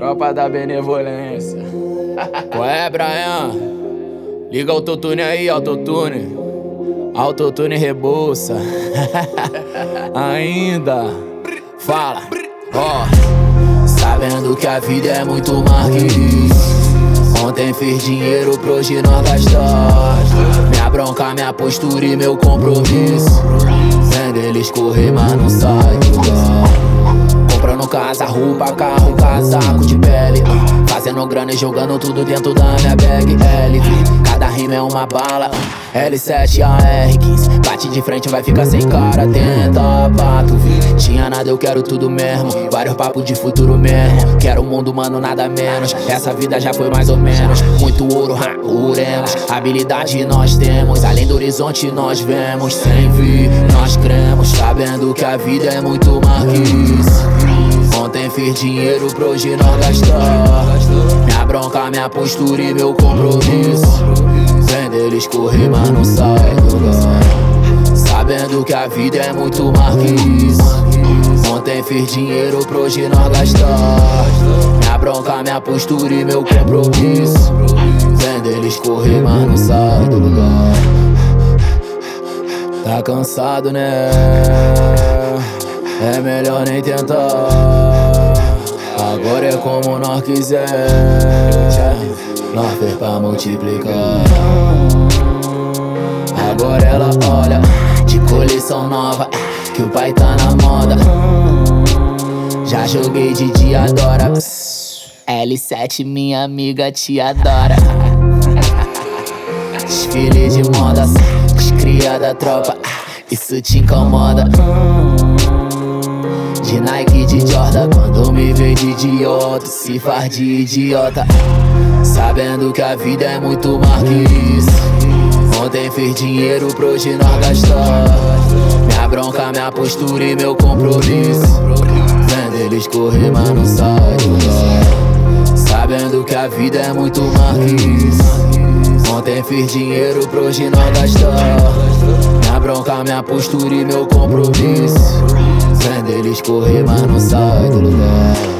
Tropa da benevolência. Qual é, Brian? Liga o autotune aí, autotune. Autotune rebolsa. Ainda. Fala. Ó. Oh. Sabendo que a vida é muito mais. Ontem fiz dinheiro pro hoje não gastar. Minha bronca, minha postura e meu compromisso. Vendo eles correr, mas não sai do lugar. Comprando casa, roupa, carro, casaco de pele. Fazendo grana e jogando tudo dentro da minha bag LV. Cada rima é uma bala. L7 AR15 Bate de frente, vai ficar sem cara Tenta Tinha nada, eu quero tudo mesmo. Vários papos de futuro mesmo. Quero o mundo, mano, nada menos. Essa vida já foi mais ou menos. Muito ouro, ha, uremos Habilidade nós temos. Além do horizonte nós vemos. Sem vir, nós cremos. Sabendo que a vida é muito mais que isso. Ontem fiz dinheiro pro hoje não gastar Minha bronca, minha postura e meu compromisso. Vendo eles correr, mas não sai do lugar. Sabendo que a vida é muito mais que isso Ontem fiz dinheiro pro hoje não gastar Minha bronca, minha postura e meu compromisso. Vendo eles correr, mas não sai do lugar. Tá cansado, né? É melhor nem tentar. Agora é como nós quiser. Nós fez pra multiplicar. Agora ela olha De coleção nova Que o pai tá na moda joguei de dia, adora. L7 minha amiga te adora. Desfile de moda Os cria da tropa. Isso te incomoda. De Nike, de Jordan Quando me vê de idiota Se faz de idiota. Sabendo que a vida é muito mais que isso. Ontem fiz dinheiro pro hoje não gastar Minha bronca, minha postura e meu compromisso Vendo eles correr, mas não sai do Sabendo que a vida é muito isso Ontem fiz dinheiro pro hoje não gastar Minha bronca, minha postura e meu compromisso. Vendo eles correr, mas não sai do lugar